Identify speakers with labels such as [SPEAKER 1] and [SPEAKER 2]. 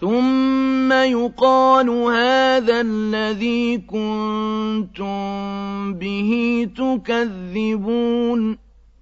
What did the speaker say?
[SPEAKER 1] ثم يقال هذا الذي كنتم به تكذبون